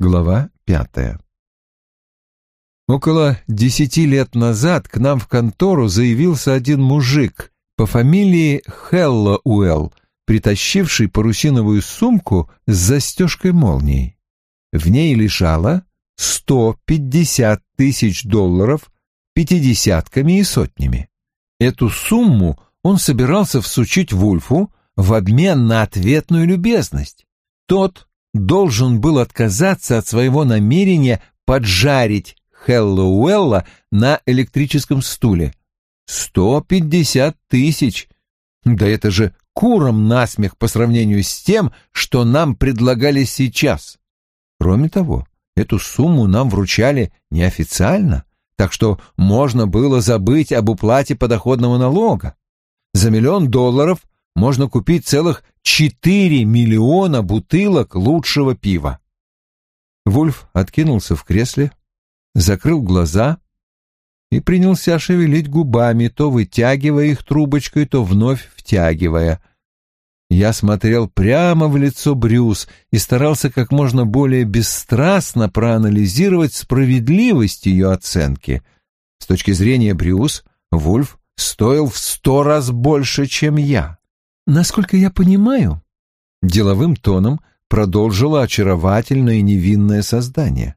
Глава пятая. Около десяти лет назад к нам в контору заявился один мужик по фамилии Хеллоуэлл, притащивший парусиновую сумку с застежкой молнией. В ней лежало сто пятьдесят тысяч долларов пятидесятками и сотнями. Эту сумму он собирался всучить Вульфу в обмен на ответную любезность. Тот должен был отказаться от своего намерения поджарить Хеллоуэлла на электрическом стуле. Сто пятьдесят тысяч! Да это же куром насмех по сравнению с тем, что нам предлагали сейчас. Кроме того, эту сумму нам вручали неофициально, так что можно было забыть об уплате подоходного налога. За миллион долларов можно купить целых четыре миллиона бутылок лучшего пива. Вульф откинулся в кресле, закрыл глаза и принялся шевелить губами, то вытягивая их трубочкой, то вновь втягивая. Я смотрел прямо в лицо Брюс и старался как можно более бесстрастно проанализировать справедливость ее оценки. С точки зрения Брюс, Вульф стоил в сто раз больше, чем я. Насколько я понимаю, деловым тоном продолжило очаровательное и невинное создание.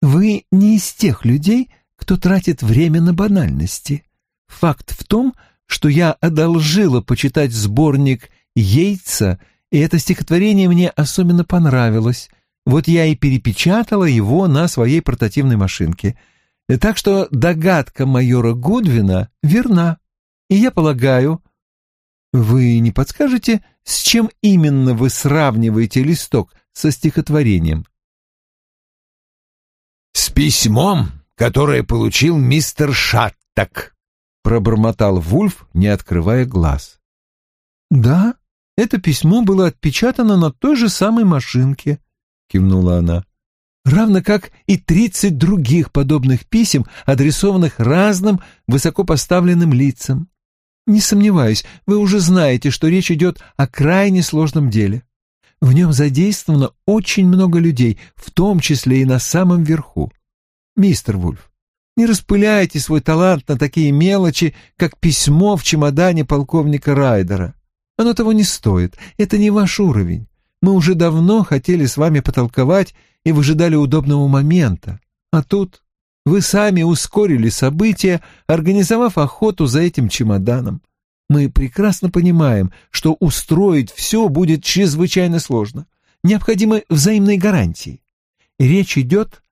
Вы не из тех людей, кто тратит время на банальности. Факт в том, что я одолжила почитать сборник Йейтса, и это стихотворение мне особенно понравилось. Вот я и перепечатала его на своей портативной машинке. Так что догадка майора Гудвина верна. И я полагаю, вы не подскажете, с чем именно вы сравниваете листок со стихотворением? С письмом, которое получил мистер Шаттак, пробормотал Вульф, не открывая глаз. Да, это письмо было отпечатано на той же самой машинке, кивнула она. Равно как и тридцать других подобных писем, адресованных разным высокопоставленным лицам. Не сомневаюсь, вы уже знаете, что речь идет о крайне сложном деле. В нем задействовано очень много людей, в том числе и на самом верху. Мистер Вульф, не распыляйте свой талант на такие мелочи, как письмо в чемодане полковника Райдера. Оно того не стоит, это не ваш уровень. Мы уже давно хотели с вами потолковать и выжидали удобного момента. А тут вы сами ускорили события, организовав охоту за этим чемоданом. Мы прекрасно понимаем, что устроить все будет чрезвычайно сложно. Необходимы взаимные гарантии. Речь идет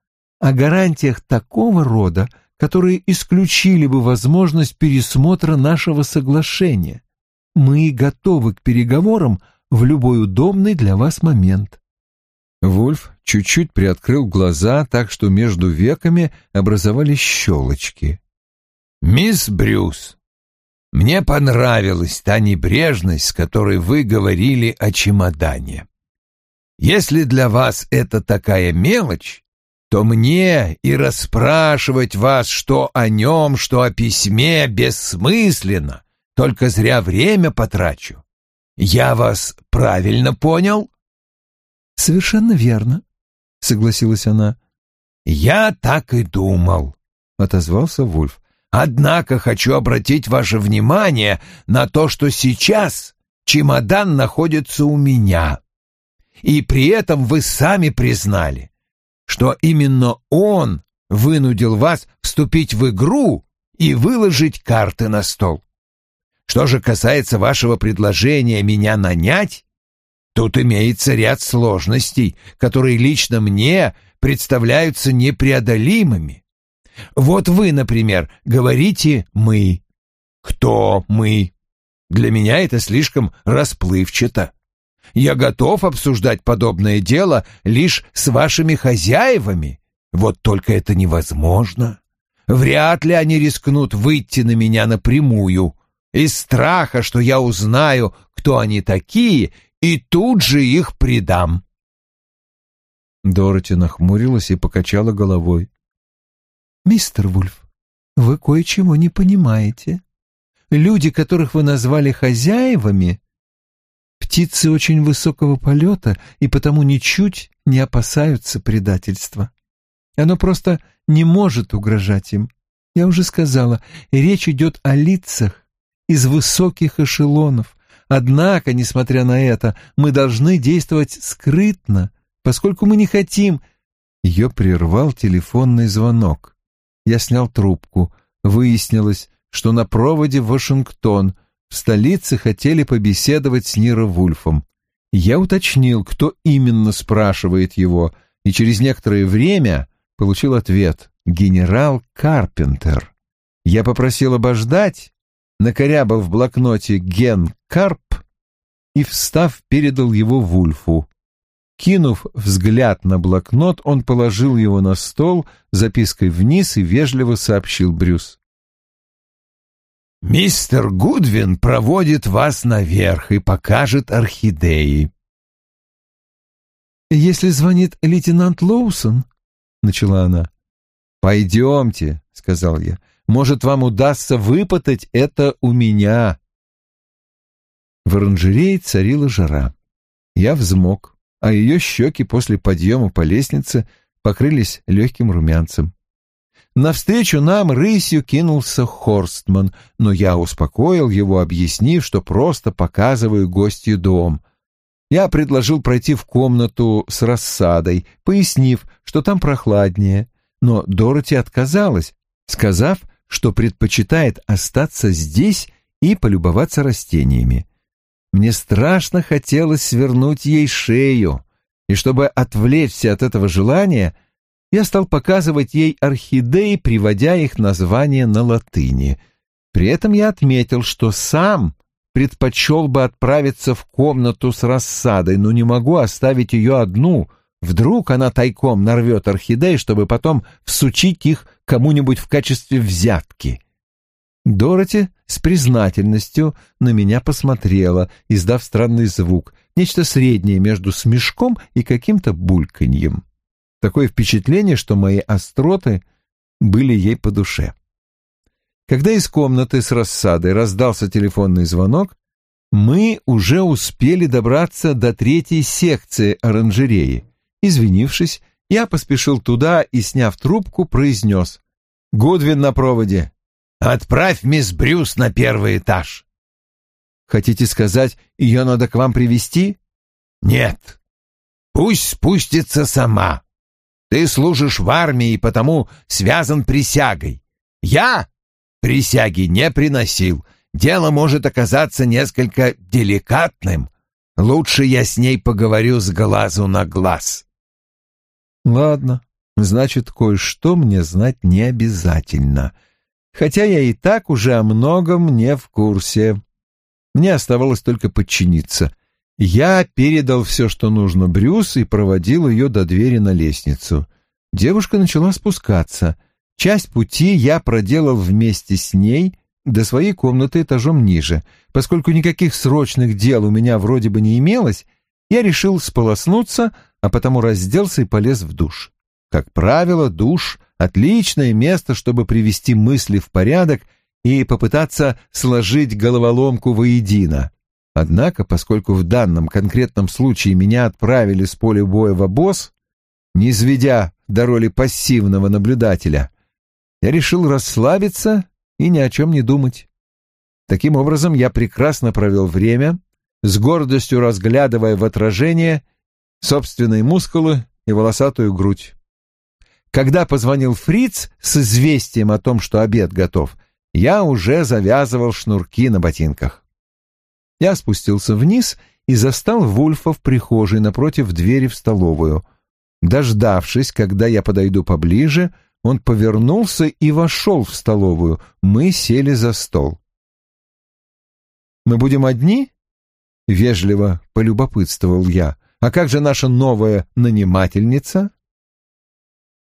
о гарантиях такого рода, которые исключили бы возможность пересмотра нашего соглашения. Мы готовы к переговорам в любой удобный для вас момент. Вульф чуть-чуть приоткрыл глаза, так что между веками образовались щелочки. «Мисс Брюс, мне понравилась та небрежность, с которой вы говорили о чемодане. Если для вас это такая мелочь, то мне и расспрашивать вас, что о нем, что о письме, бессмысленно, только зря время потрачу. Я вас правильно понял?» «Совершенно верно», — согласилась она. «Я так и думал», — отозвался Вульф. «Однако хочу обратить ваше внимание на то, что сейчас чемодан находится у меня. И при этом вы сами признали, что именно он вынудил вас вступить в игру и выложить карты на стол. Что же касается вашего предложения меня нанять, Тут имеется ряд сложностей, которые лично мне представляются непреодолимыми. Вот вы, например, говорите «мы». Кто мы? Для меня это слишком расплывчато. Я готов обсуждать подобное дело лишь с вашими хозяевами. Вот только это невозможно. Вряд ли они рискнут выйти на меня напрямую. Из страха, что я узнаю, кто они такие, и тут же их предам. Дороти нахмурилась и покачала головой. «Мистер Вульф, вы кое-чего не понимаете. Люди, которых вы назвали хозяевами, птицы очень высокого полета и потому ничуть не опасаются предательства. Оно просто не может угрожать им. Я уже сказала, речь идет о лицах из высоких эшелонов. Однако, несмотря на это, мы должны действовать скрытно, поскольку мы не хотим... Ее прервал телефонный звонок. Я снял трубку. Выяснилось, что на проводе Вашингтон. В столице хотели побеседовать с Ниро Вульфом. Я уточнил, кто именно спрашивает его, и через некоторое время получил ответ — генерал Карпентер. Я попросил обождать, накорябал в блокноте «Ген Карп» и, встав, передал его Вульфу. Кинув взгляд на блокнот, он положил его на стол запиской вниз и вежливо сообщил Брюс. «Мистер Гудвин проводит вас наверх и покажет орхидеи». «Если звонит лейтенант Лоусон», — начала она. «Пойдемте», — сказал я. «Может, вам удастся выпытать это у меня». В оранжерее царила жара. Я взмок, а ее щеки после подъема по лестнице покрылись легким румянцем. Навстречу нам рысью кинулся Хорстман, но я успокоил его, объяснив, что просто показываю гостью дом. Я предложил пройти в комнату с рассадой, пояснив, что там прохладнее, но Дороти отказалась, сказав, что предпочитает остаться здесь и полюбоваться растениями. Мне страшно хотелось свернуть ей шею, и чтобы отвлечься от этого желания, я стал показывать ей орхидеи, приводя их название на латыни. При этом я отметил, что сам предпочел бы отправиться в комнату с рассадой, но не могу оставить ее одну. Вдруг она тайком нарвет орхидей, чтобы потом всучить их кому-нибудь в качестве взятки. Дороти с признательностью на меня посмотрела, издав странный звук, нечто среднее между смешком и каким-то бульканьем. Такое впечатление, что мои остроты были ей по душе. Когда из комнаты с рассадой раздался телефонный звонок, мы уже успели добраться до третьей секции оранжереи. Извинившись, я поспешил туда и, сняв трубку, произнес «Гудвин на проводе». «Отправь мисс Брюс на первый этаж». «Хотите сказать, ее надо к вам привести? «Нет. Пусть спустится сама. Ты служишь в армии и потому связан присягой. Я присяги не приносил. Дело может оказаться несколько деликатным. Лучше я с ней поговорю с глазу на глаз. Ладно, значит, кое-что мне знать не обязательно. Хотя я и так уже о многом не в курсе. Мне оставалось только подчиниться. Я передал все, что нужно Брюс, и проводил ее до двери на лестницу. Девушка начала спускаться — Часть пути я проделал вместе с ней до своей комнаты этажом ниже. Поскольку никаких срочных дел у меня вроде бы не имелось, я решил сполоснуться, а потому разделся и полез в душ. Как правило, душ — отличное место, чтобы привести мысли в порядок и попытаться сложить головоломку воедино. Однако, поскольку в данном конкретном случае меня отправили с поля боя в обоз, не изведя до роли пассивного наблюдателя, я решил расслабиться и ни о чем не думать. Таким образом, я прекрасно провел время, с гордостью разглядывая в отражение собственные мускулы и волосатую грудь. Когда позвонил Фриц с известием о том, что обед готов, я уже завязывал шнурки на ботинках. Я спустился вниз и застал Вульфа в прихожей напротив двери в столовую. Дождавшись, когда я подойду поближе, — он повернулся и вошел в столовую. Мы сели за стол. «Мы будем одни?» — вежливо полюбопытствовал я. «А как же наша новая нанимательница?»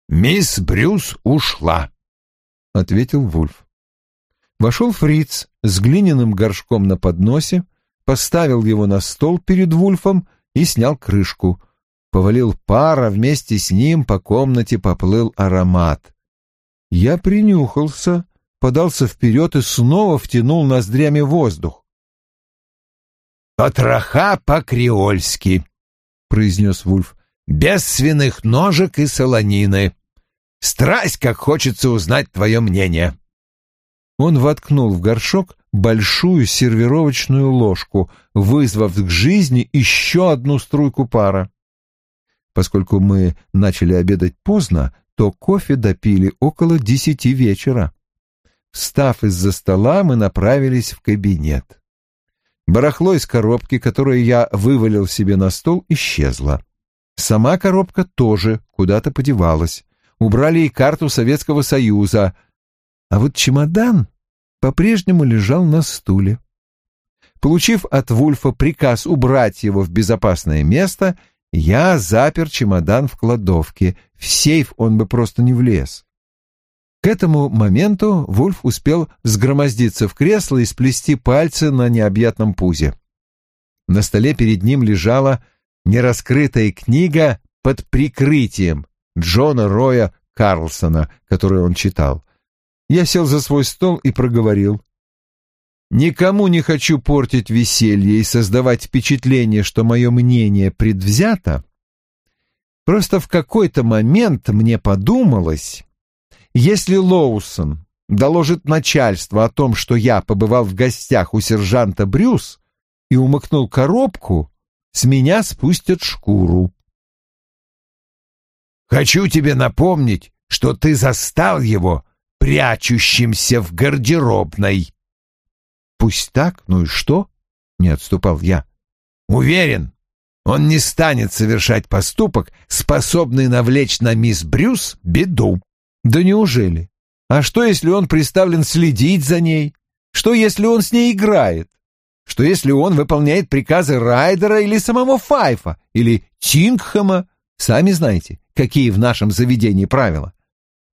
«Мисс Брюс ушла», — ответил Вульф. Вошел Фриц с глиняным горшком на подносе, поставил его на стол перед Вульфом и снял крышку — повалил пар, а вместе с ним по комнате поплыл аромат. Я принюхался, подался вперед и снова втянул ноздрями воздух. «Потроха по-креольски», — произнес Вульф, — «без свиных ножек и солонины. Страсть, как хочется узнать твое мнение». Он воткнул в горшок большую сервировочную ложку, вызвав к жизни еще одну струйку пара. Поскольку мы начали обедать поздно, то кофе допили около десяти вечера. Встав из-за стола, мы направились в кабинет. Барахло из коробки, которую я вывалил себе на стол, исчезло. Сама коробка тоже куда-то подевалась. Убрали и карту Советского Союза. А вот чемодан по-прежнему лежал на стуле. Получив от Вульфа приказ убрать его в безопасное место, я запер чемодан в кладовке. В сейф он бы просто не влез. К этому моменту Вульф успел взгромоздиться в кресло и сплести пальцы на необъятном пузе. На столе перед ним лежала нераскрытая книга под прикрытием Джона Роя Карлсона, которую он читал. Я сел за свой стол и проговорил. «Никому не хочу портить веселье и создавать впечатление, что мое мнение предвзято. Просто в какой-то момент мне подумалось, если Лоусон доложит начальству о том, что я побывал в гостях у сержанта Брюс и умыкнул коробку, с меня спустят шкуру. «Хочу тебе напомнить, что ты застал его прячущимся в гардеробной». «Пусть так, ну и что?» — не отступал я. «Уверен, он не станет совершать поступок, способный навлечь на мисс Брюс беду». Да неужели? А что, если он приставлен следить за ней? Что, если он с ней играет? Что, если он выполняет приказы Райдера или самого Файфа, или Тингхэма? Сами знаете, какие в нашем заведении правила.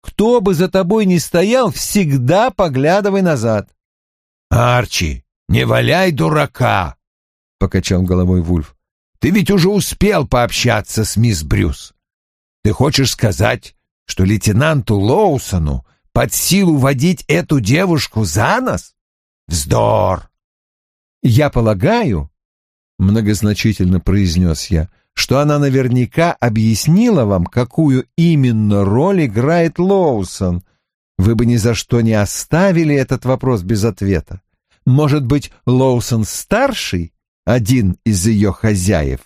Кто бы за тобой ни стоял, всегда поглядывай назад. «Арчи, не валяй дурака!» — покачал головой Вульф. «Ты ведь уже успел пообщаться с мисс Брюс. Ты хочешь сказать, что лейтенанту Лоусону под силу водить эту девушку за нос? Вздор! Я полагаю, многозначительно произнес я, что она наверняка объяснила вам, какую именно роль играет Лоусон. Вы бы ни за что не оставили этот вопрос без ответа. Может быть, Лоусон старший, один из ее хозяев?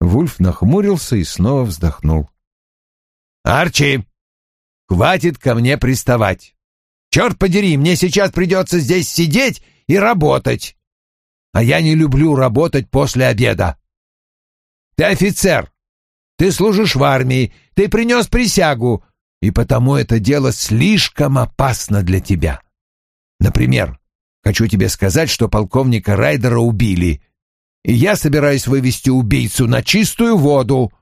Вульф нахмурился и снова вздохнул. «Арчи, хватит ко мне приставать. Черт подери, мне сейчас придется здесь сидеть и работать. А я не люблю работать после обеда. Ты офицер, ты служишь в армии, ты принес присягу, и потому это дело слишком опасно для тебя. Например, хочу тебе сказать, что полковника Райдера убили, и я собираюсь вывести убийцу на чистую воду.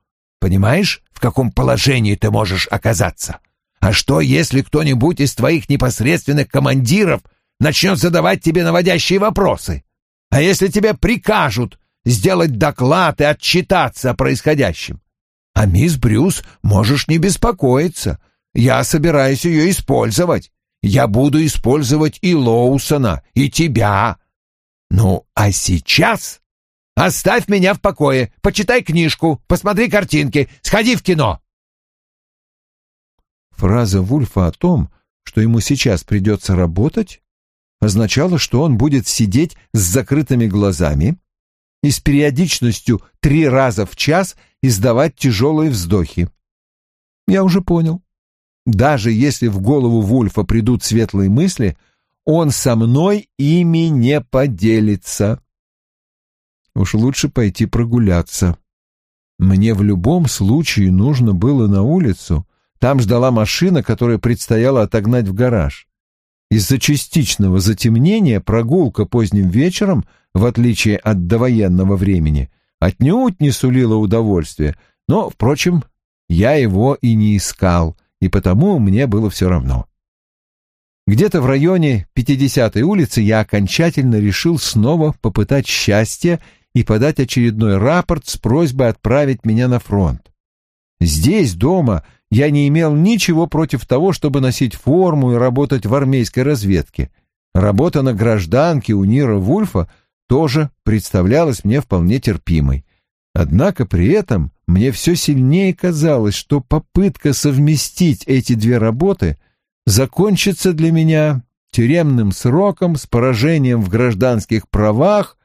Понимаешь, в каком положении ты можешь оказаться? А что, если кто-нибудь из твоих непосредственных командиров начнет задавать тебе наводящие вопросы? А если тебе прикажут сделать доклад и отчитаться о происходящем? А мисс Брюс можешь не беспокоиться. Я собираюсь ее использовать. Я буду использовать и Лоусона, и тебя. Ну, а сейчас Оставь меня в покое, почитай книжку, посмотри картинки, сходи в кино. Фраза Вульфа о том, что ему сейчас придется работать, означала, что он будет сидеть с закрытыми глазами и с периодичностью три раза в час издавать тяжелые вздохи. Я уже понял. Даже если в голову Вульфа придут светлые мысли, он со мной ими не поделится. Уж лучше пойти прогуляться. Мне в любом случае нужно было на улицу. Там ждала машина, которая предстояло отогнать в гараж. Из-за частичного затемнения прогулка поздним вечером, в отличие от довоенного времени, отнюдь не сулила удовольствия, но, впрочем, я его и не искал, и потому мне было все равно. Где-то в районе 50-й улицы я окончательно решил снова попытать счастье и подать очередной рапорт с просьбой отправить меня на фронт. Здесь, дома, я не имел ничего против того, чтобы носить форму и работать в армейской разведке. Работа на гражданке у Нира Вульфа тоже представлялась мне вполне терпимой. Однако при этом мне все сильнее казалось, что попытка совместить эти две работы закончится для меня тюремным сроком с поражением в гражданских правах,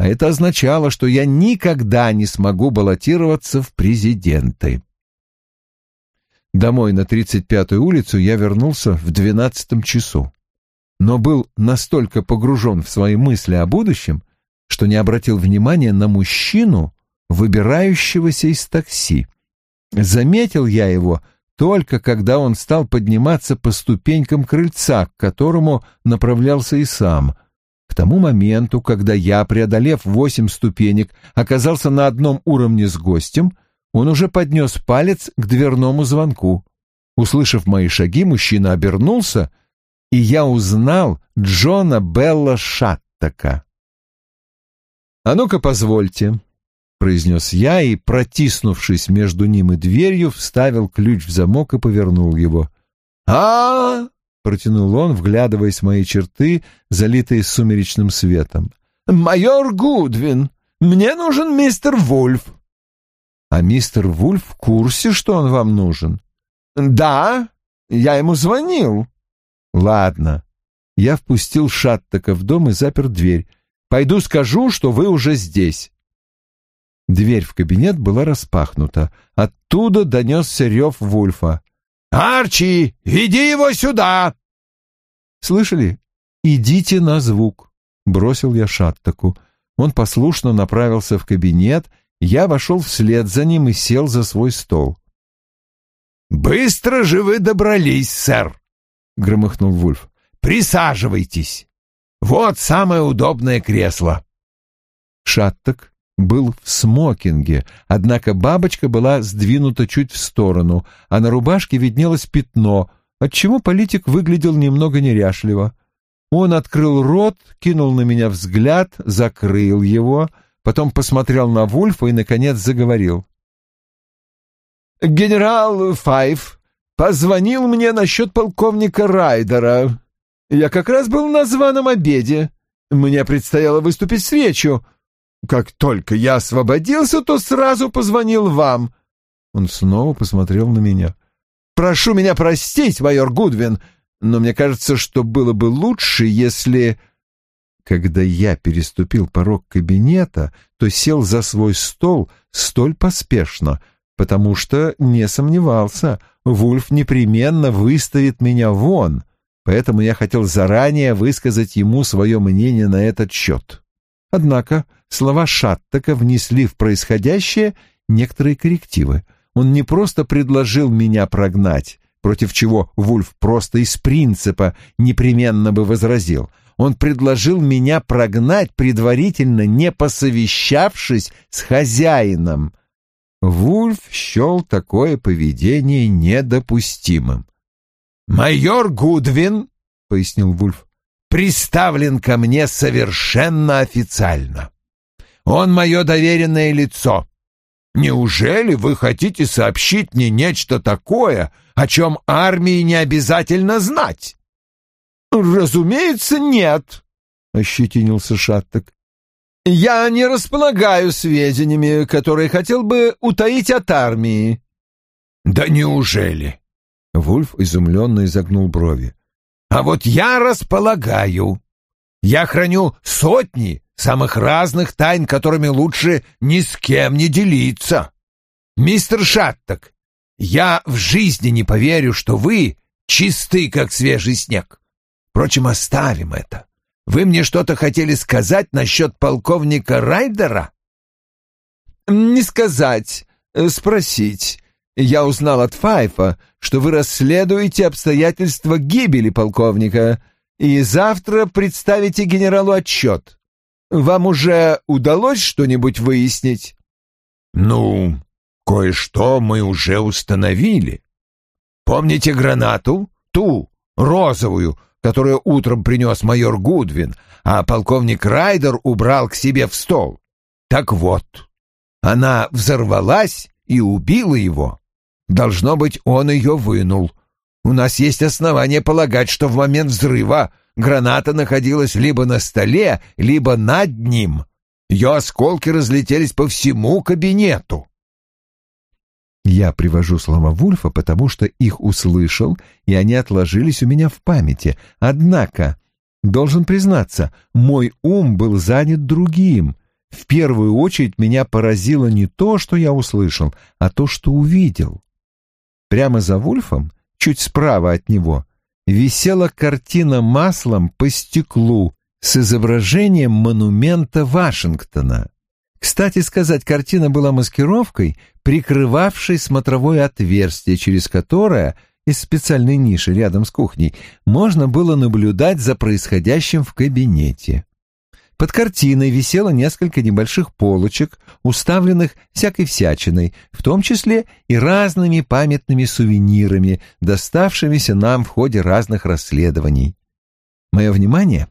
а это означало, что я никогда не смогу баллотироваться в президенты. Домой на 35-ю улицу я вернулся в двенадцатом часу, но был настолько погружен в свои мысли о будущем, что не обратил внимания на мужчину, выбирающегося из такси. Заметил я его только когда он стал подниматься по ступенькам крыльца, к которому направлялся и сам. К тому моменту, когда я, преодолев восемь ступенек, оказался на одном уровне с гостем, он уже поднес палец к дверному звонку. Услышав мои шаги, мужчина обернулся, и я узнал Джона Белла Шаттака. «А ну-ка, позвольте», произнес я и, протиснувшись между ним и дверью, вставил ключ в замок и повернул его. а, протянул он, вглядываясь в мои черты, залитые сумеречным светом. «Майор Гудвин, мне нужен мистер Вульф». «А мистер Вульф в курсе, что он вам нужен?» «Да, я ему звонил». «Ладно». Я впустил Шаттака в дом и запер дверь. «Пойду скажу, что вы уже здесь». Дверь в кабинет была распахнута. Оттуда донесся рев Вульфа. «Арчи, веди его сюда!» «Слышали? Идите на звук!» — бросил я Шаттаку. Он послушно направился в кабинет, я вошел вслед за ним и сел за свой стол. «Быстро же вы добрались, сэр!» — громыхнул Вульф. «Присаживайтесь! Вот самое удобное кресло!» Шаттак был в смокинге, однако бабочка была сдвинута чуть в сторону, а на рубашке виднелось пятно, отчего политик выглядел немного неряшливо. Он открыл рот, кинул на меня взгляд, закрыл его, потом посмотрел на Вульфа и, наконец, заговорил. «Генерал Файв позвонил мне насчет полковника Райдера. Я как раз был на званом обеде. Мне предстояло выступить с речью». Как только я освободился, то сразу позвонил вам. Он снова посмотрел на меня. Прошу меня простить, майор Гудвин, но мне кажется, что было бы лучше, если... Когда я переступил порог кабинета, то сел за свой стол столь поспешно, потому что не сомневался, Вульф непременно выставит меня вон, поэтому я хотел заранее высказать ему свое мнение на этот счет. Однако слова Шаттака внесли в происходящее некоторые коррективы. Он не просто предложил меня прогнать, против чего Вульф просто из принципа непременно бы возразил. Он предложил меня прогнать, предварительно не посовещавшись с хозяином. Вульф счел такое поведение недопустимым. «Майор Гудвин», — пояснил Вульф, приставлен ко мне совершенно официально. Он мое доверенное лицо. Неужели вы хотите сообщить мне нечто такое, о чем армии не обязательно знать? Разумеется, нет, — ощетинился Шаттак. Я не располагаю сведениями, которые хотел бы утаить от армии. Да неужели? Вульф изумленно изогнул брови. А вот я располагаю. Я храню сотни самых разных тайн, которыми лучше ни с кем не делиться. Мистер Шаттак, я в жизни не поверю, что вы чисты, как свежий снег. Впрочем, оставим это. Вы мне что-то хотели сказать насчет полковника Райдера? Не сказать, э, спросить. Я узнал от Файфа, что вы расследуете обстоятельства гибели полковника и завтра представите генералу отчет. Вам уже удалось что-нибудь выяснить? Ну, кое-что мы уже установили. Помните гранату? Ту, розовую, которую утром принес майор Гудвин, а полковник Райдер убрал к себе в стол. Так вот, она взорвалась и убила его. Должно быть, он ее вынул. У нас есть основания полагать, что в момент взрыва граната находилась либо на столе, либо над ним. Ее осколки разлетелись по всему кабинету. Я привожу слова Вульфа, потому что их услышал, и они отложились у меня в памяти. Однако, должен признаться, мой ум был занят другим. В первую очередь меня поразило не то, что я услышал, а то, что увидел. Прямо за Вульфом, чуть справа от него, висела картина маслом по стеклу с изображением монумента Вашингтона. Кстати сказать, картина была маскировкой, прикрывавшей смотровое отверстие, через которое из специальной ниши рядом с кухней можно было наблюдать за происходящим в кабинете. Под картиной висело несколько небольших полочек, уставленных всякой всячиной, в том числе и разными памятными сувенирами, доставшимися нам в ходе разных расследований. Мое внимание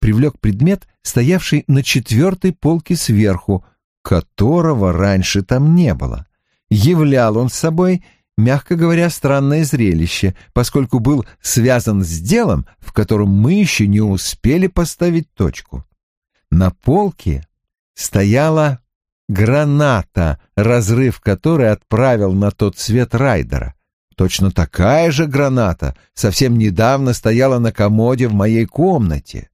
привлек предмет, стоявший на четвертой полке сверху, которого раньше там не было. Являл он собой, мягко говоря, странное зрелище, поскольку был связан с делом, в котором мы еще не успели поставить точку. На полке стояла граната, разрыв которой отправил на тот свет Райдера. Точно такая же граната совсем недавно стояла на комоде в моей комнате.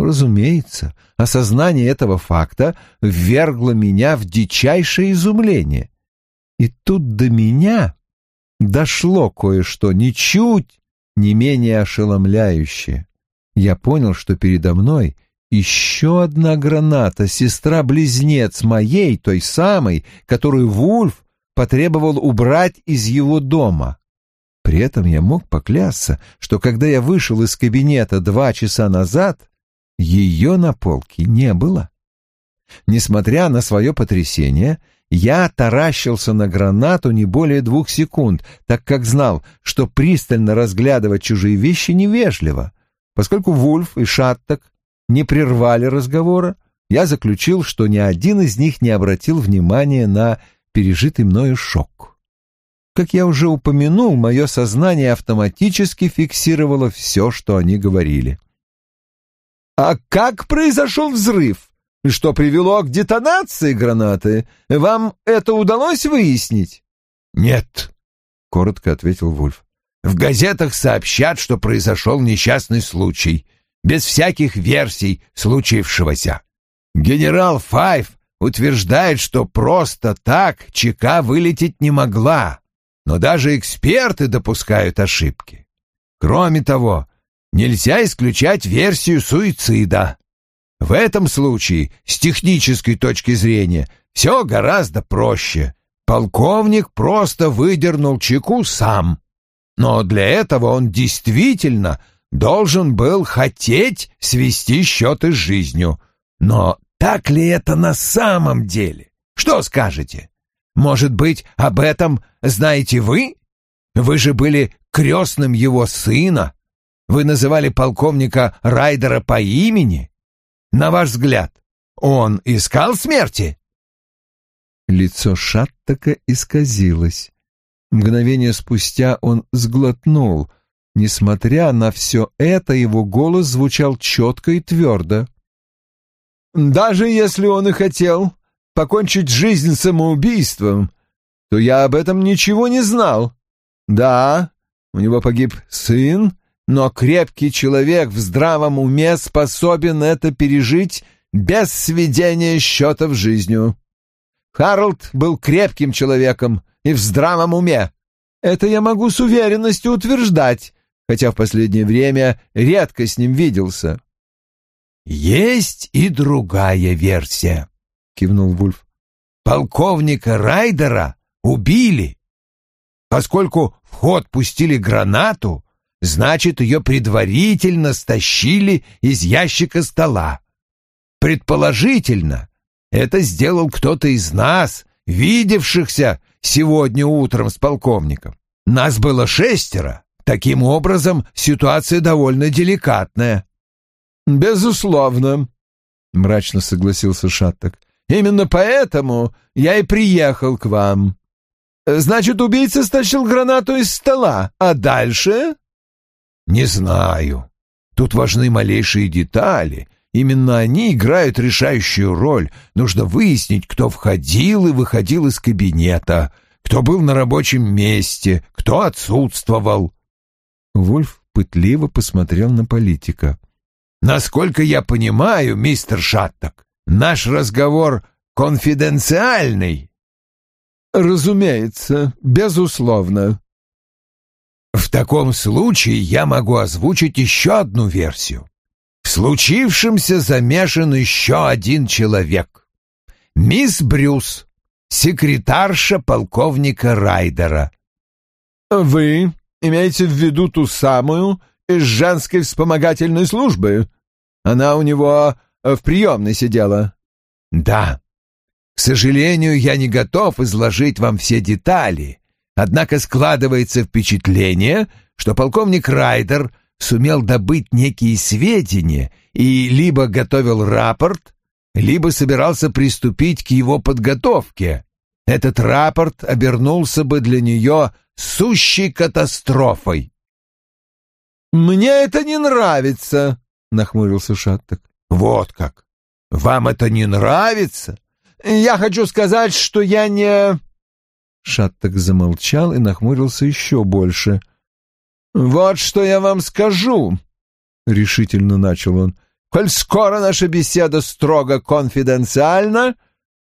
Разумеется, осознание этого факта ввергло меня в дичайшее изумление. И тут до меня дошло кое-что ничуть не менее ошеломляющее. Я понял, что передо мной еще одна граната, сестра-близнец моей, той самой, которую Вульф потребовал убрать из его дома. При этом я мог поклясться, что когда я вышел из кабинета два часа назад, ее на полке не было. Несмотря на свое потрясение, я таращился на гранату не более двух секунд, так как знал, что пристально разглядывать чужие вещи невежливо. Поскольку Вульф и Шаттак не прервали разговора, я заключил, что ни один из них не обратил внимания на пережитый мною шок. Как я уже упомянул, мое сознание автоматически фиксировало все, что они говорили. А как произошел взрыв? Что привело к детонации гранаты? Вам это удалось выяснить? Нет, коротко ответил Вульф. В газетах сообщат, что произошел несчастный случай, без всяких версий случившегося. Генерал Файв утверждает, что просто так ЧК вылететь не могла, но даже эксперты допускают ошибки. Кроме того, нельзя исключать версию суицида. В этом случае, с технической точки зрения, все гораздо проще. Полковник просто выдернул чеку сам. Но для этого он действительно должен был хотеть свести счеты с жизнью. Но так ли это на самом деле? Что скажете? Может быть, об этом знаете вы? Вы же были крестным его сына. Вы называли полковника Райдера по имени? На ваш взгляд, он искал смерти?» Лицо Шаттака исказилось. Мгновение спустя он сглотнул. Несмотря на все это, его голос звучал четко и твердо. «Даже если он и хотел покончить жизнь самоубийством, то я об этом ничего не знал. Да, у него погиб сын, но крепкий человек в здравом уме способен это пережить без сведения счетов жизнью. Харлд был крепким человеком и в здравом уме. Это я могу с уверенностью утверждать, хотя в последнее время редко с ним виделся. «Есть и другая версия», — кивнул Вульф. «Полковника Райдера убили. Поскольку в ход пустили гранату, значит, ее предварительно стащили из ящика стола. Предположительно, это сделал кто-то из нас, видевшихся сегодня утром с полковником. Нас было шестеро. Таким образом, ситуация довольно деликатная. «Безусловно», — мрачно согласился Шаттак. «Именно поэтому я и приехал к вам. Значит, убийца стащил гранату из стола, а дальше...» «Не знаю. Тут важны малейшие детали. Именно они играют решающую роль. Нужно выяснить, кто входил и выходил из кабинета, кто был на рабочем месте, кто отсутствовал. Вульф пытливо посмотрел на политика. «Насколько я понимаю, мистер Шаттак, наш разговор конфиденциальный». «Разумеется, безусловно». «В таком случае я могу озвучить еще одну версию. В случившемся замешан еще один человек. Мисс Брюс, секретарша полковника Райдера». «Вы имеете в виду ту самую из женской вспомогательной службы? Она у него в приемной сидела». «Да. К сожалению, я не готов изложить вам все детали, однако складывается впечатление, что полковник Райдер сумел добыть некие сведения и либо готовил рапорт, либо собирался приступить к его подготовке. Этот рапорт обернулся бы для нее сущей катастрофой. «Мне это не нравится», — нахмурился Шаттак. «Вот как! Вам это не нравится?» «Я хочу сказать, что я не...» Шаттак замолчал и нахмурился еще больше. «Вот что я вам скажу», — решительно начал он. «Коль скоро наша беседа строго конфиденциальна,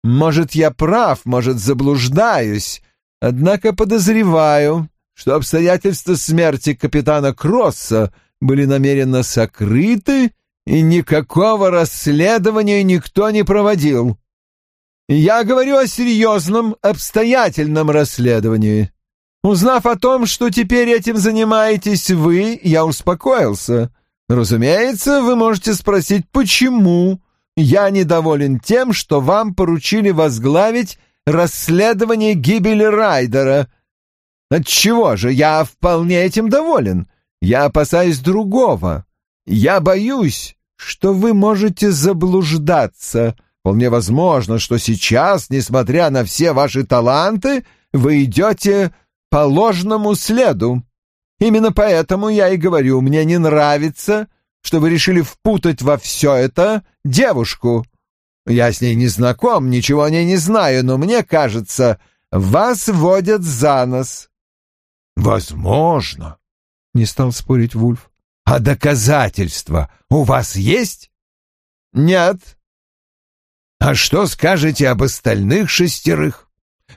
может, я прав, может, заблуждаюсь, однако подозреваю, что обстоятельства смерти капитана Кросса были намеренно сокрыты, и никакого расследования никто не проводил. Я говорю о серьезном, обстоятельном расследовании. Узнав о том, что теперь этим занимаетесь вы, я успокоился. Разумеется, вы можете спросить, почему я недоволен тем, что вам поручили возглавить расследование гибели Райдера. Отчего же я вполне этим доволен? Я опасаюсь другого. Я боюсь, что вы можете заблуждаться. Вполне возможно, что сейчас, несмотря на все ваши таланты, вы идете по ложному следу. Именно поэтому я и говорю, мне не нравится, что вы решили впутать во все это девушку. Я с ней не знаком, ничего о ней не знаю, но мне кажется, вас водят за нос. Возможно, не стал спорить Вульф. А доказательства у вас есть? Нет. А что скажете об остальных шестерых?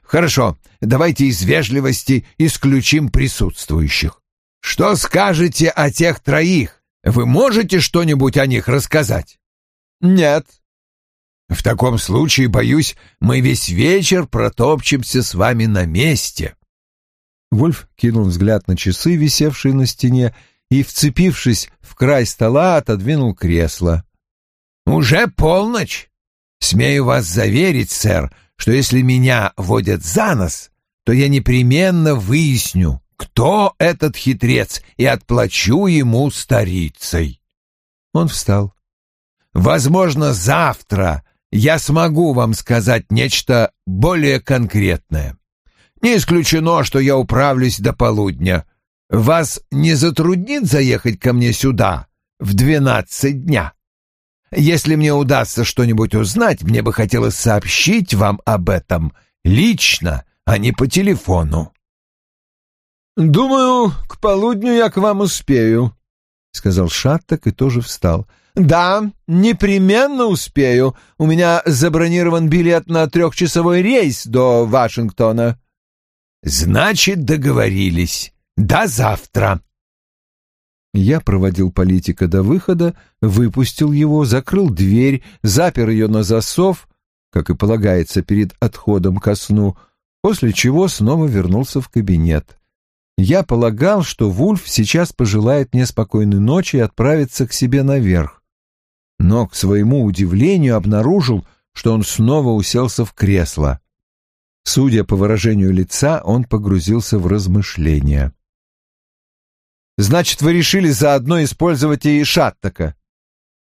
Хорошо, давайте из вежливости исключим присутствующих. Что скажете о тех троих? Вы можете что-нибудь о них рассказать? Нет. В таком случае, боюсь, мы весь вечер протопчемся с вами на месте. Вольф кинул взгляд на часы, висевшие на стене, и, вцепившись в край стола, отодвинул кресло. «Уже полночь. Смею вас заверить, сэр, что если меня водят за нос, то я непременно выясню, кто этот хитрец, и отплачу ему старицей». Он встал. «Возможно, завтра я смогу вам сказать нечто более конкретное. Не исключено, что я управлюсь до полудня. Вас не затруднит заехать ко мне сюда в двенадцать дня? Если мне удастся что-нибудь узнать, мне бы хотелось сообщить вам об этом лично, а не по телефону. «Думаю, к полудню я к вам успею», — сказал Шаттак и тоже встал. «Да, непременно успею. У меня забронирован билет на трехчасовой рейс до Вашингтона». «Значит, договорились. До завтра». Я проводил политика до выхода, выпустил его, закрыл дверь, запер ее на засов, как и полагается перед отходом ко сну, после чего снова вернулся в кабинет. Я полагал, что Вульф сейчас пожелает мне спокойной ночи и отправится к себе наверх. Но, к своему удивлению, обнаружил, что он снова уселся в кресло. Судя по выражению лица, он погрузился в размышления. Значит, вы решили заодно использовать и Шаттака?»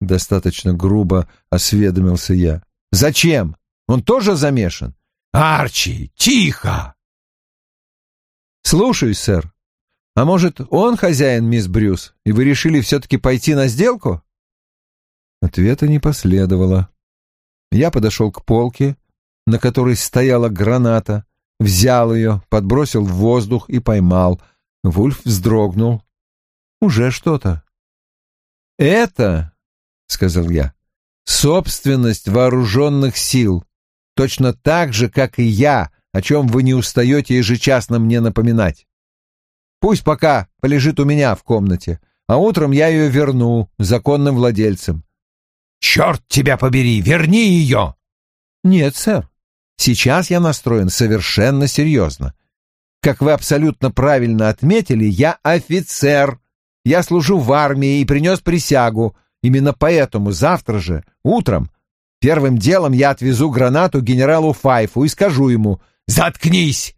Достаточно грубо осведомился я. «Зачем? Он тоже замешан?» «Арчи, тихо!» «Слушаюсь, сэр. А может, он хозяин, мисс Брюс, и вы решили все-таки пойти на сделку?» Ответа не последовало. Я подошел к полке, на которой стояла граната, взял ее, подбросил в воздух и поймал. Вульф вздрогнул. «Уже что-то». «Это, — сказал я, — собственность вооруженных сил, точно так же, как и я, о чем вы не устаете ежечасно мне напоминать. Пусть пока полежит у меня в комнате, а утром я ее верну законным владельцам. «Черт тебя побери, верни ее!» «Нет, сэр. Сейчас я настроен совершенно серьезно. Как вы абсолютно правильно отметили, я офицер. Я служу в армии и принес присягу. Именно поэтому завтра же, утром, первым делом я отвезу гранату генералу Файфу и скажу ему «Заткнись!»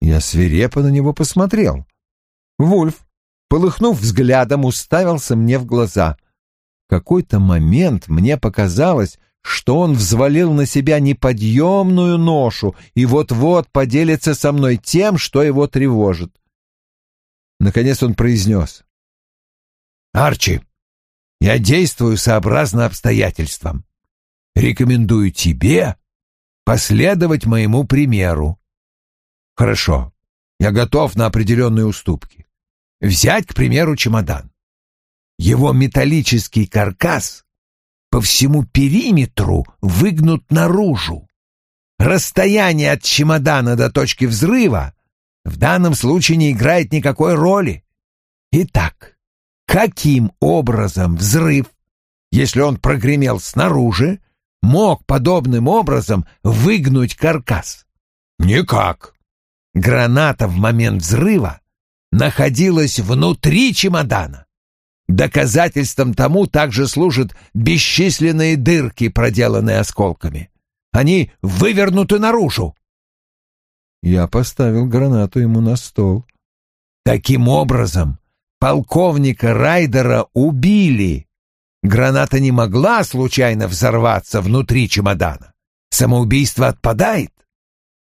Я свирепо на него посмотрел. Вульф, полыхнув взглядом, уставился мне в глаза. Какой-то момент мне показалось, что он взвалил на себя неподъемную ношу и вот-вот поделится со мной тем, что его тревожит. Наконец он произнес. «Арчи, я действую сообразно обстоятельствам. Рекомендую тебе последовать моему примеру. Хорошо, я готов на определенные уступки. Взять, к примеру, чемодан. Его металлический каркас по всему периметру выгнут наружу. Расстояние от чемодана до точки взрыва в данном случае не играет никакой роли. Итак, каким образом взрыв, если он прогремел снаружи, мог подобным образом выгнуть каркас? Никак. Граната в момент взрыва находилась внутри чемодана. Доказательством тому также служат бесчисленные дырки, проделанные осколками. Они вывернуты наружу. Я поставил гранату ему на стол. Таким образом, полковника Райдера убили. Граната не могла случайно взорваться внутри чемодана. Самоубийство отпадает.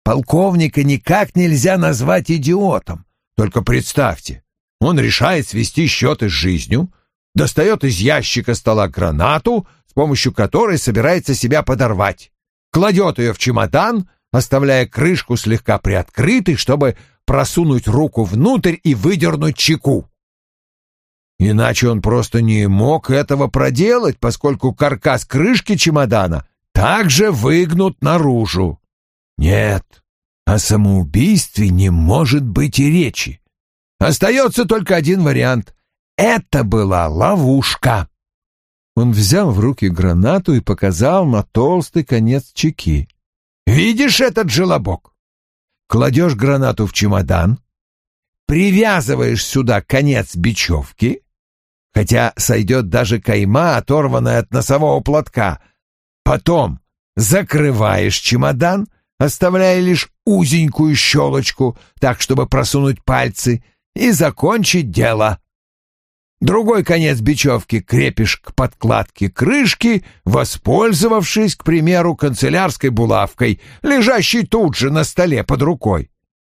Полковника никак нельзя назвать идиотом. Только представьте, он решает свести счеты с жизнью, достает из ящика стола гранату, с помощью которой собирается себя подорвать, кладет ее в чемодан, оставляя крышку слегка приоткрытой, чтобы просунуть руку внутрь и выдернуть чеку. Иначе он просто не мог этого проделать, поскольку каркас крышки чемодана также выгнут наружу. Нет, о самоубийстве не может быть и речи. Остается только один вариант. Это была ловушка. Он взял в руки гранату и показал на толстый конец чеки. «Видишь этот желобок? Кладешь гранату в чемодан, привязываешь сюда конец бечевки, хотя сойдет даже кайма, оторванная от носового платка, потом закрываешь чемодан, оставляя лишь узенькую щелочку, так, чтобы просунуть пальцы, и закончить дело. Другой конец бечевки крепишь к подкладке крышки, воспользовавшись, к примеру, канцелярской булавкой, лежащей тут же на столе под рукой.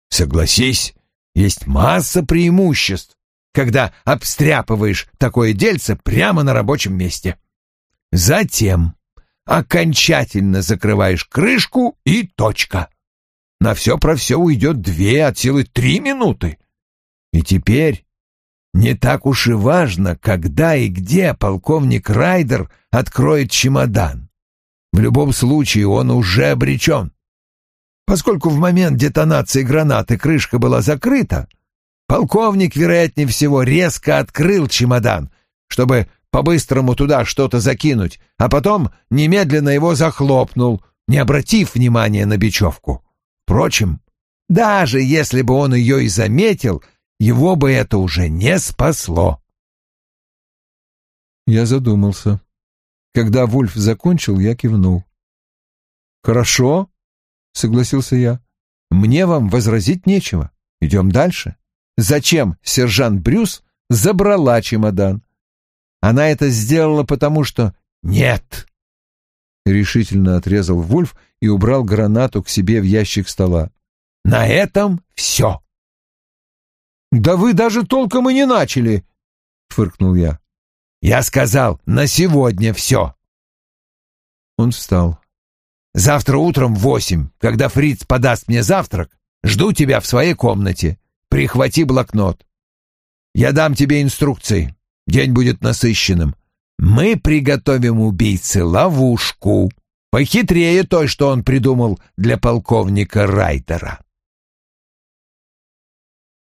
Согласись, есть масса преимуществ, когда обстряпываешь такое дельце прямо на рабочем месте. Затем окончательно закрываешь крышку и точка. На все про все уйдет две от силы три минуты. И теперь не так уж и важно, когда и где полковник Райдер откроет чемодан. В любом случае он уже обречен. Поскольку в момент детонации гранаты крышка была закрыта, полковник, вероятнее всего, резко открыл чемодан, чтобы по-быстрому туда что-то закинуть, а потом немедленно его захлопнул, не обратив внимания на бечевку. Впрочем, даже если бы он ее и заметил, его бы это уже не спасло. Я задумался. Когда Вульф закончил, я кивнул. «Хорошо», — согласился я. «Мне вам возразить нечего. Идем дальше. Зачем сержант Брюс забрала чемодан? Она это сделала потому, что... Нет!» Решительно отрезал Вульф и убрал гранату к себе в ящик стола. «На этом все!» Да вы даже толком и не начали, фыркнул я. Я сказал, на сегодня все. Он встал. Завтра утром в восемь, когда Фриц подаст мне завтрак, жду тебя в своей комнате. Прихвати блокнот. Я дам тебе инструкции. День будет насыщенным. Мы приготовим убийце ловушку, похитрее той, что он придумал для полковника Райтера.